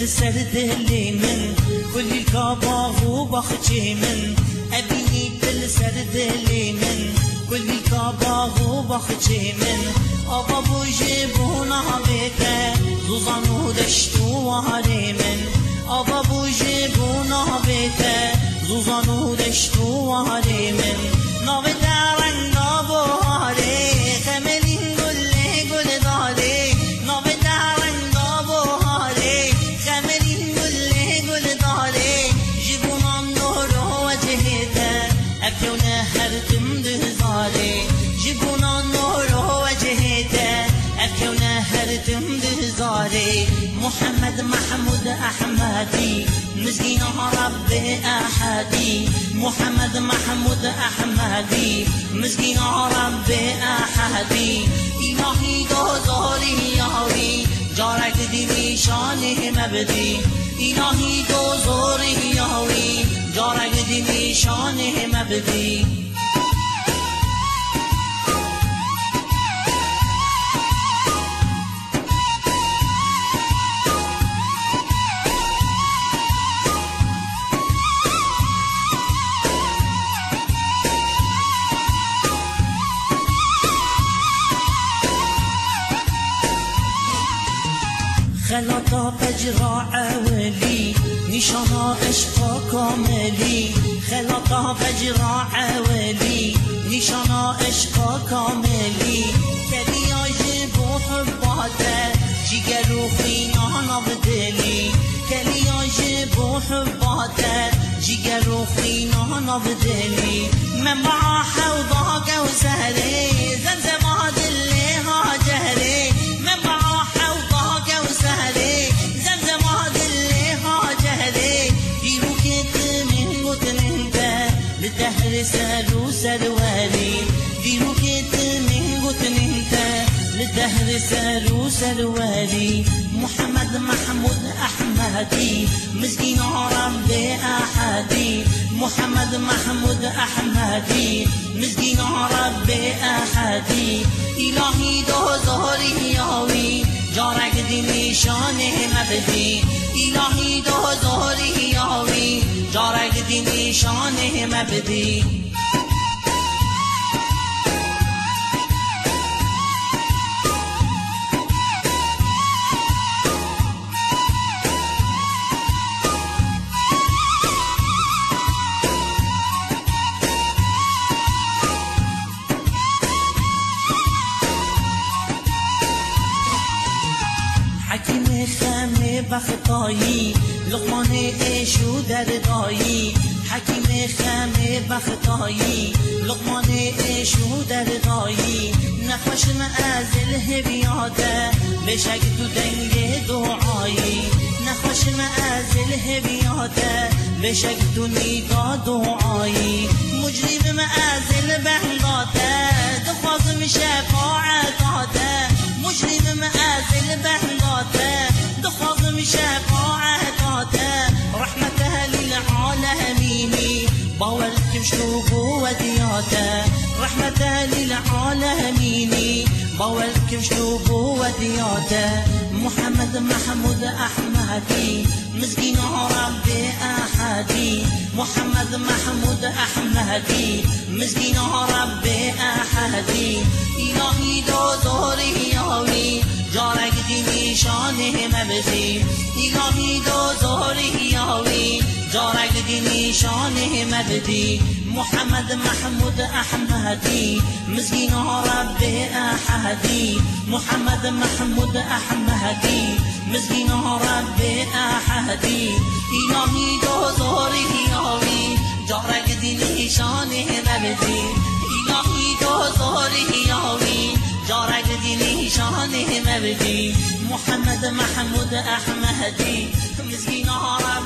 Sen serdelimin Kulil kabahu bahçemin Ebini bil serdelimin Kulil kabahu bahçemin Aba bu jibuna bete Zuzanu deştu harimin Aba bu jibuna bete Zuzanu deştu harimin دم دزاره محمد محمود احمدی. مسكين رب أحدي محمد محمود أحمدي مسكين رب أحدي إلهي دوزاري ياوي جارك دي شانه مبدي إلهي دوزاري ياوي جارك دي شانه مبدي خلطة فجرة اولی نشانا أشقى كاملي. خلطة فجرة اولی نشانا أشقى كاملي. كبي بو حباته جيجر وخينا نبدلي. كبي بو حباته جيجر وخينا نبدلي. من معاه وضاقة وزهري دهر للدهر سلوالي دي وكيت من قوت ننتا للدهر سلوالي محمد محمود أحمدي مسكين عرام بأحدي محمد محمود أحمدي مسكين عرام بأحدي إلهي دوزاري ياوي جارك دي نشانه مبدي إلهي دوزاري ياوي جارك دي نشانه مبدي حکیم خمه بختایی لقمان اشو در دایی حکیم خمه بختایی. لقمان اشو در دایی نخوشن از الهبیاده بشک تو دنگ دعایی. نخوشن از الهبیاده بشک تو نیگا دعایی. مجرم از البهلاته دخواز شفاعتاته مجرم از البهلاته دخواز رحمة للعالمين. بوالكم شلوبو ودياته محمد محمود أحمدي. مسكين ربي أحدي محمد محمود أحمدي. مسكين ربي أحدي إلهي دو دوري ياوي جارك دي نشانه مبزي. إلهي دو دوري دي نشانه مبدي محمد محمود أحمدي مسكين رب أحدي محمد محمود أحمدي مسكين رب أحدي إلهي دوزاري ياوي جارك دي نشانه مبدي إلهي دوزاري ياوي جارك دي نشانه مبدي محمد محمود أحمدي مسكين رب